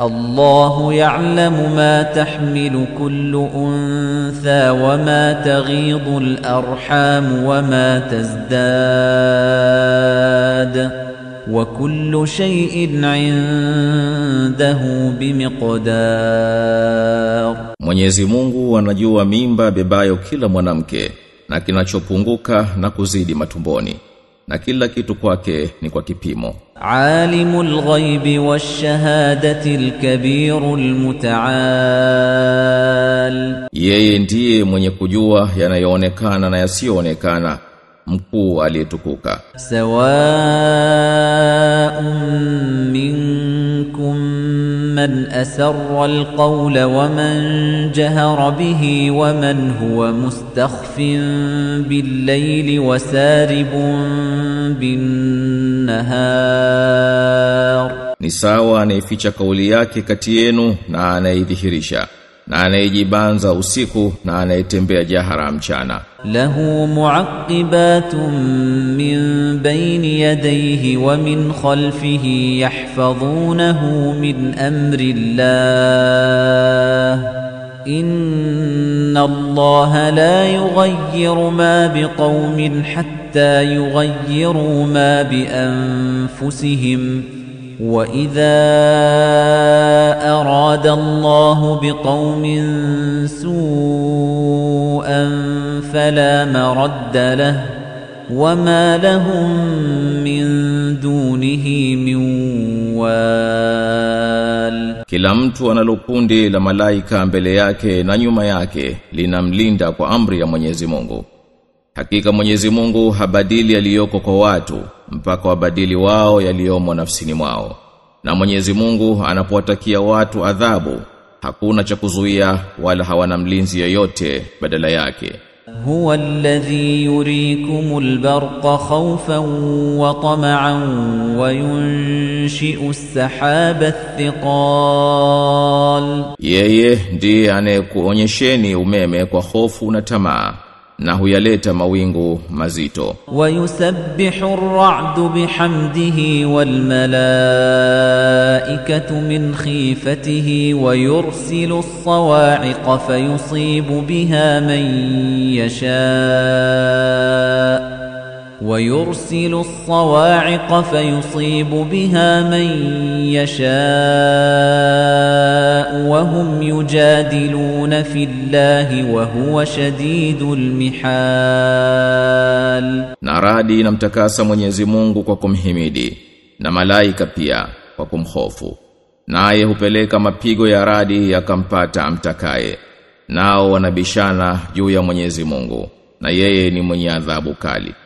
الله يعلم ما تحمل كل أنثى وما تغيض الأرحام وما تزداد وكل شيء عنده بمقدار Mwenyezi Mungu anajua mimba bebayo kila mwanamke na kinachopunguka na kuzidi matumboni na kila kitu kwake ni kwa kipimo عالم الغيب والشهادة الكبير المتعال Yeye ndiye mwenye kujua yanayoonekana na yasiyoonekana mkuu aliyetukuka سواء منكم من أسر القول ومن جهر به ومن هو مستخف بالليل وسارب بالنهار. نساوى نيفيشا كولياكي كتينو نانا يدهرشا na anayejibanza usiku na anayetembea jahara mchana lahu muaqibatun min bayni yadayhi wa min khalfihi yahfazunahu min amri llah inna allaha la yughayyiru ma biqaumin hatta yughayyiru ma ما بأنفسهم ۖ واذا اراد الله بقوم سوءا فلا مرد له وما لهم من دونه من وال Kila mtu analo kundi la malaika mbele yake na nyuma yake linamlinda kwa amri ya Mwenyezi Mungu. Hakika Mwenyezi Mungu habadili yaliyoko kwa watu mpaka wabadili wao yaliyomo nafsini mwao. Na Mwenyezi Mungu anapowatakia watu adhabu hakuna cha kuzuia wala hawana mlinzi yoyote badala yake. Huwa alladhi yurikumul barqa khawfan wa tama'an wa yunshi'u as-sahaba thiqal. Yeye ndiye anayekuonyesheni umeme kwa hofu na tamaa na huyaleta mawingu mazito. ويسبح الرعد بحمده والملائكة من خيفته ويرسل الصواعق فيصيب بها من يشاء ويرسل الصواعق فيصيب بها من يشاء وهم يجادلون في الله وهو شديد المحال Na radi inamtakasa Mwenyezi Mungu kwa kumhimidi na malaika pia kwa kumhofu. Naye hupeleka mapigo ya radi yakampata amtakaye. Nao wanabishana juu ya Mwenyezi Mungu na yeye ni mwenye adhabu kali.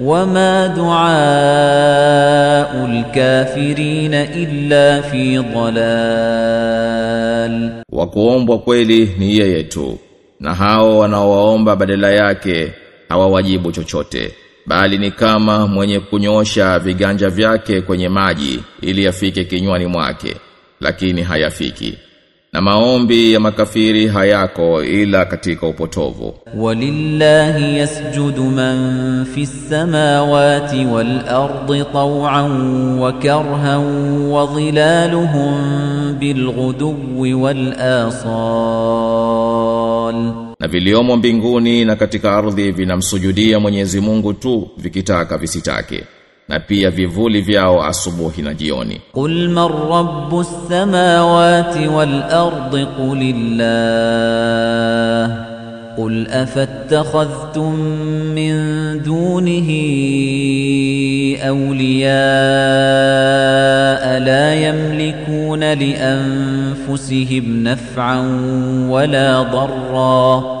وما دعاء الكافرين إلا في ضلال Wa kuombwa kweli ni yeye tu na hao wanaowaomba badala yake hawawajibu chochote bali ni kama mwenye kunyosha viganja vyake kwenye maji ili yafike kinywani mwake lakini hayafiki na maombi ya makafiri hayako ila katika upotovu. Walillahi yasjudu man fi samawati wal ardi taw'an wa karhan wa dhilaluhum bil ghudwi wal asal, na viliomo mbinguni na katika ardhi vinamsujudia Mwenyezi Mungu tu vikitaka visitake. Na pia vivuli vyao asubuhi na jioni. قل من رب السماوات والأرض قل الله قل أفاتخذتم من دونه أولياء لا يملكون لأنفسهم نفعا ولا ضرا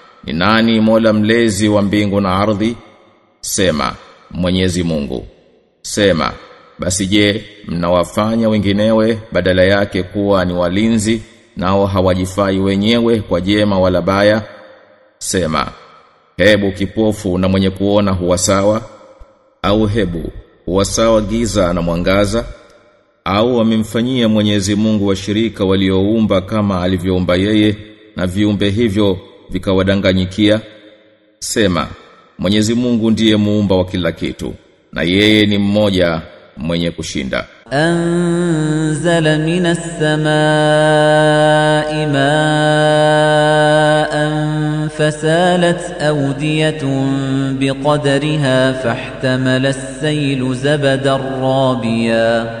ni nani Mola mlezi wa mbingu na ardhi? Sema, Mwenyezi Mungu. Sema, basi je, mnawafanya wenginewe badala yake kuwa ni walinzi nao hawajifai wenyewe kwa jema wala baya? Sema, hebu kipofu na mwenye kuona huwa sawa? Au hebu huwasawa giza na mwangaza? Au wamemfanyia Mwenyezi Mungu washirika walioumba kama alivyoumba yeye na viumbe hivyo vikawadanganyikia sema Mwenyezi Mungu ndiye muumba wa kila kitu na yeye ni mmoja mwenye kushinda. Anzala minas samaa ma'an fasalat awdiyatun biqadriha fahtamala as-sayl zabada rabiya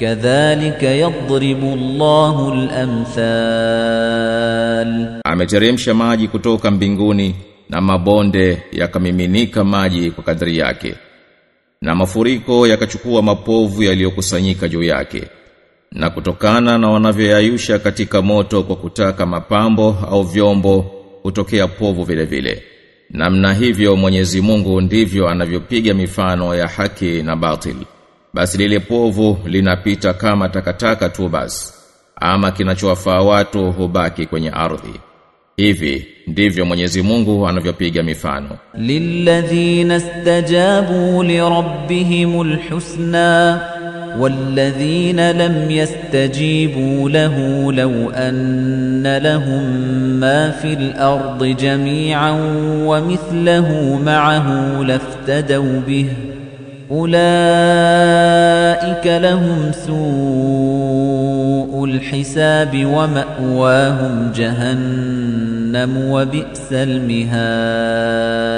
Kadhalika yadhribu Allahu al-amthal. Ameteremsha maji kutoka mbinguni na mabonde yakamiminika maji kwa kadri yake. Na mafuriko yakachukua mapovu yaliyokusanyika juu yake. Na kutokana na wanavyoyayusha katika moto kwa kutaka mapambo au vyombo kutokea povu vile vile. Namna hivyo Mwenyezi Mungu ndivyo anavyopiga mifano ya haki na batili Basi lile povu linapita kama takataka tu basi. Ama kinachowafaa watu hubaki kwenye ardhi. Hivi ndivyo Mwenyezi Mungu anavyopiga mifano. للذين استجابوا لربهم الحسنى والذين لم يستجيبوا له لو أن لهم ما في الأرض جميعا ومثله معه لافتدوا به أولئك لهم سوء الحساب ومأواهم جهنم وبئس المهاد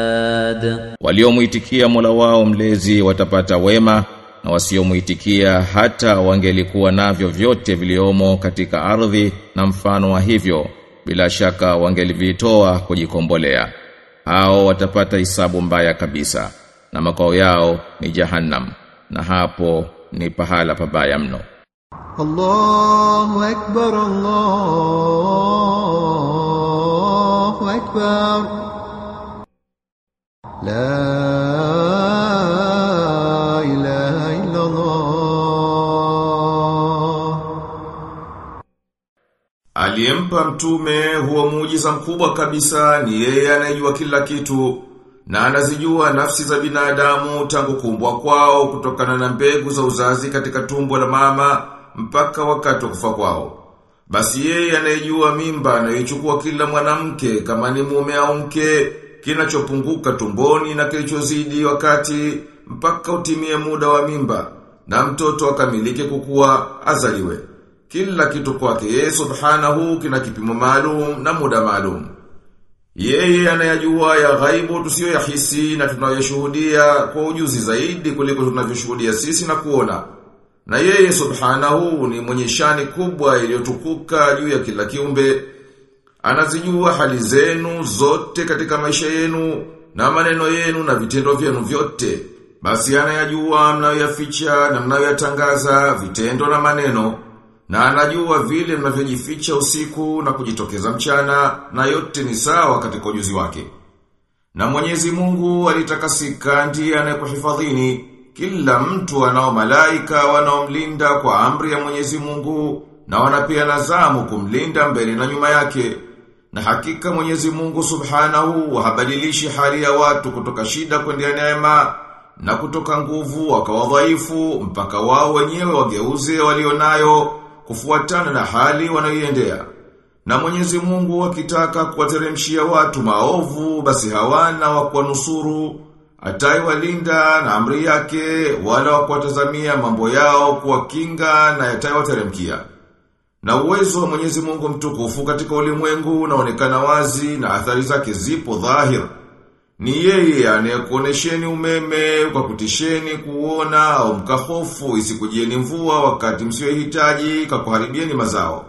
Waliomuitikia Mola wao mlezi watapata wema na wasiomuitikia hata wangelikuwa navyo vyote viliomo katika ardhi na mfano wa hivyo bila shaka wangelivitoa kujikombolea. Hao watapata hisabu mbaya kabisa na makao yao ni jahannam na hapo ni pahala pabaya mno. Allahu akbar Allahu akbar. La ilaha illa Allah Aliyempa mtume huo muujiza mkubwa kabisa ni yeye anayejua kila kitu na anazijua nafsi za binadamu tangu kumbwa kwao kutokana na mbegu za uzazi katika tumbo la mama mpaka wakati wa kufa kwao. Basi yeye anayejua mimba anayochukua kila mwanamke kama ni mume au mke kinachopunguka tumboni na kilichozidi wakati mpaka utimie muda wa mimba na mtoto akamilike kukua azaliwe. Kila kitu kwake yeye subhanahu kina kipimo maalum na muda maalum. Yeye anayajua ya ghaibu tusiyo ya hisi na tunayoshuhudia kwa ujuzi zaidi kuliko tunavyoshuhudia sisi na kuona. Na yeye subhanahu ni mwenye shani kubwa iliyotukuka juu ya kila kiumbe. Anazijua hali zenu zote katika maisha yenu na maneno yenu na vitendo vyenu vyote. Basi anayajua mnayoyaficha na mnayoyatangaza vitendo na maneno. Na anajua vile mnavyojificha usiku na kujitokeza mchana na yote ni sawa katika ujuzi wake. Na Mwenyezi Mungu alitakasika ndiye anayekuhifadhini kila mtu anao malaika wanaomlinda kwa amri ya Mwenyezi Mungu na wanapeana zamu kumlinda mbele na nyuma yake. Na hakika Mwenyezi Mungu Subhanahu habadilishi hali ya watu kutoka shida kwenda neema na kutoka nguvu wakawa dhaifu mpaka wao wenyewe wageuze walionayo kufuatana na hali wanayoiendea. Na Mwenyezi Mungu akitaka kuwateremshia watu maovu basi hawana wa kuwanusuru ataiwalinda na amri yake wala wa kuwatazamia mambo yao kwa kinga na yataiwateremkia. Na uwezo wa Mwenyezi Mungu mtukufu katika ulimwengu unaonekana wazi na athari zake zipo dhahir. Ni yeye anayekuonesheni umeme ukakutisheni kuona au mkahofu isikujieni mvua wakati msiohitaji kakuharibieni mazao.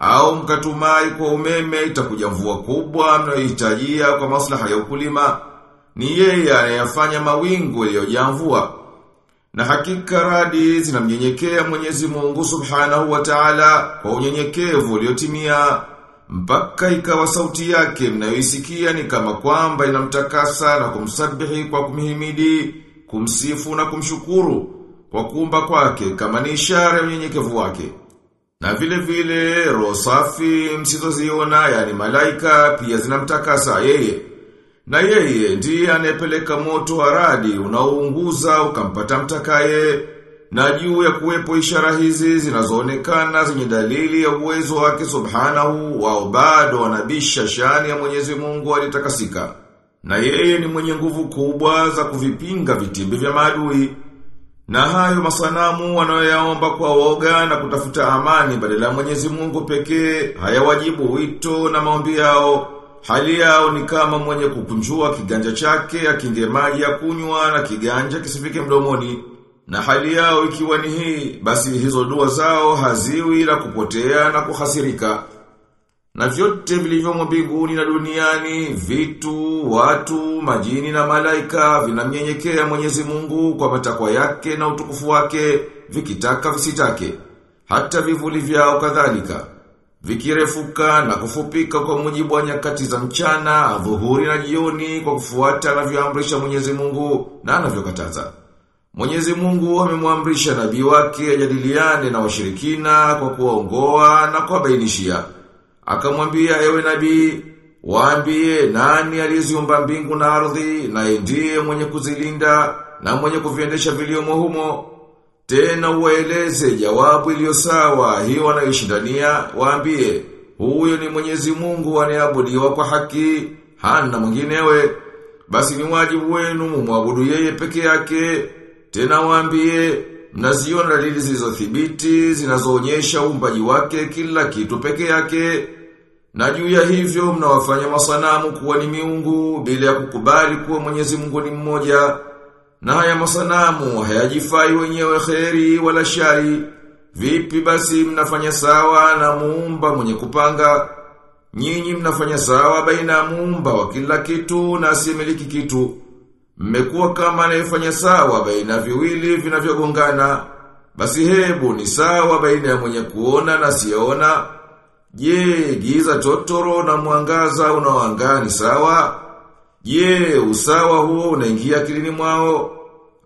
Au mkatumai kwa umeme itakuja mvua kubwa mnayohitajia kwa maslaha ya ukulima. Ni yeye anayafanya mawingu yaliyojaa mvua. Na hakika radi zinamnyenyekea Mwenyezi Mungu Subhanahu wa Ta'ala kwa unyenyekevu uliotimia mpaka ikawa sauti yake mnayoisikia ni kama kwamba inamtakasa na kumsabihi kwa kumhimidi, kumsifu na kumshukuru kwa kuumba kwake kama ni ishara ya unyenyekevu wake. Na vile vile roho safi msizoziona yani malaika pia zinamtakasa yeye. Na yeye ndiye anayepeleka moto wa radi unaounguza ukampata mtakaye na juu ya kuwepo ishara hizi zinazoonekana zenye dalili ya uwezo wake subhanahu wao bado wanabisha shani ya Mwenyezi Mungu alitakasika. Na yeye ni mwenye nguvu kubwa za kuvipinga vitimbi vya maadui. Na hayo masanamu wanayoyaomba kwa woga na kutafuta amani badala ya Mwenyezi Mungu pekee hayawajibu wito na maombi yao. Hali yao ni kama mwenye kukunjua kiganja chake akinge maji ya kunywa na kiganja kisifike mdomoni. Na hali yao ikiwa ni hii, basi hizo dua zao haziwi la kupotea na kuhasirika. Na vyote vilivyomo mbinguni na duniani, vitu, watu, majini na malaika vinamnyenyekea Mwenyezi Mungu kwa matakwa yake na utukufu wake, vikitaka visitake. Hata vivuli vyao kadhalika. Vikirefuka na kufupika kwa mujibu wa nyakati za mchana, dhuhuri na jioni kwa kufuata anavyoamrisha Mwenyezi Mungu na anavyokataza. Mwenyezi Mungu amemwamrisha nabii wake ajadiliane na washirikina kwa kuongoa na kuwabainishia. Akamwambia ewe nabii, waambie nani aliziumba mbingu na ardhi na ndiye mwenye kuzilinda na mwenye kuviendesha viliomo humo. Tena uwaeleze jawabu iliyo sawa hiyo wanayoshindania, waambie huyo ni Mwenyezi Mungu anayeabudiwa kwa haki, hana mwinginewe. Basi ni wajibu wenu mumwabudu yeye peke yake. Tena waambie mnaziona dalili zilizothibiti zinazoonyesha uumbaji wake kila kitu peke yake. Na juu ya hivyo mnawafanya masanamu kuwa ni miungu bila ya kukubali kuwa Mwenyezi Mungu ni mmoja. Na haya masanamu hayajifai wenyewe kheri wala shari. Vipi basi mnafanya sawa na muumba mwenye kupanga? Nyinyi mnafanya sawa baina ya muumba wa kila kitu na asiyemiliki kitu. Mmekuwa kama anayefanya sawa baina viwili vinavyogongana. Basi hebu ni sawa baina ya mwenye kuona na siona. Je, giza totoro na mwangaza unaoangaa ni sawa? Je, usawa huo unaingia kilini mwao?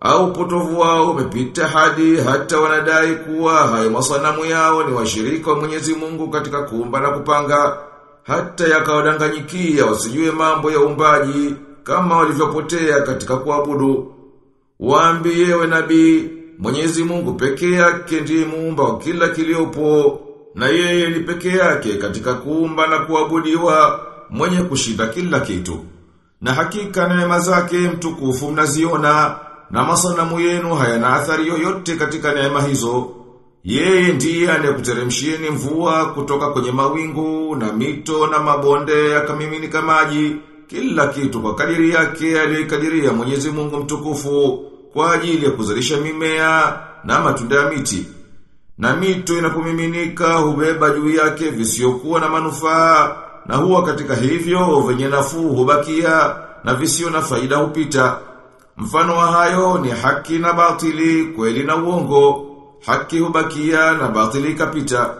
Au potovu wao umepita hadi hata wanadai kuwa hayo masanamu yao ni washirika wa Mwenyezi Mungu katika kuumba na kupanga, hata yakawadanganyikia wasijue mambo ya uumbaji kama walivyopotea katika kuabudu. Waambie we nabii, Mwenyezi Mungu peke yake ndiye muumba wa kila kiliopo, na yeye ni peke yake katika kuumba na kuabudiwa, mwenye kushinda kila kitu. Na hakika neema zake mtukufu mnaziona, na masanamu yenu hayana athari yoyote katika neema hizo. Yeye ndiye anayekuteremshieni mvua kutoka kwenye mawingu na mito na mabonde yakamiminika maji kila kitu kwa kadiri yake aliyokadiria Mwenyezi Mungu mtukufu kwa ajili ya kuzalisha mimea na matunda ya miti. Na mito inapomiminika hubeba juu yake visiokuwa na manufaa na huwa katika hivyo venye nafuu hubakia na visio na faida hupita. Mfano wa hayo ni haki na batili, kweli na uongo. Haki hubakia na batili ikapita.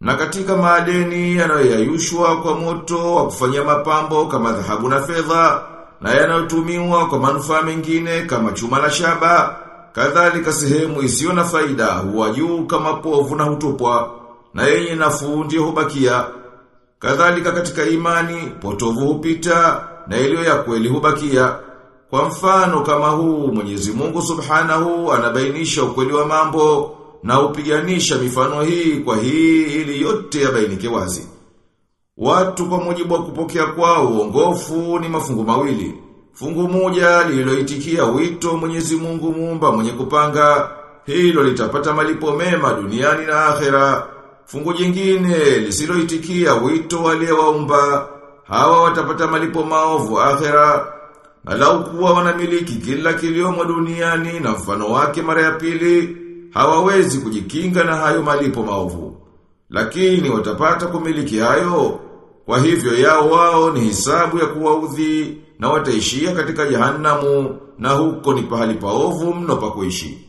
Na katika maadeni yanayoyayushwa kwa moto wa kufanyia mapambo kama dhahabu na fedha na yanayotumiwa kwa manufaa mengine kama chuma na shaba, kadhalika sehemu isiyo na faida huwa juu kama povu na hutupwa na yenye nafuu ndiyo hubakia. Kadhalika katika imani potovu hupita na iliyo ya kweli hubakia. Kwa mfano kama huu Mwenyezi Mungu Subhanahu anabainisha ukweli wa mambo na upiganisha mifano hii kwa hii ili yote yabainike wazi. Watu kwa mujibu wa kupokea kwao uongofu ni mafungu mawili. Fungu moja lililoitikia wito Mwenyezi Mungu muumba mwenye kupanga, hilo litapata malipo mema duniani na akhera. Fungu jingine lisiloitikia wito waliowaumba, hawa watapata malipo maovu akhera. Na lau kuwa wanamiliki kila kiliomo duniani na mfano wake mara ya pili, hawawezi kujikinga na hayo malipo maovu. Lakini watapata kumiliki hayo, kwa hivyo yao wao ni hisabu ya kuwaudhi na wataishia katika jahannamu na huko ni pahali paovu mno pa kuishi.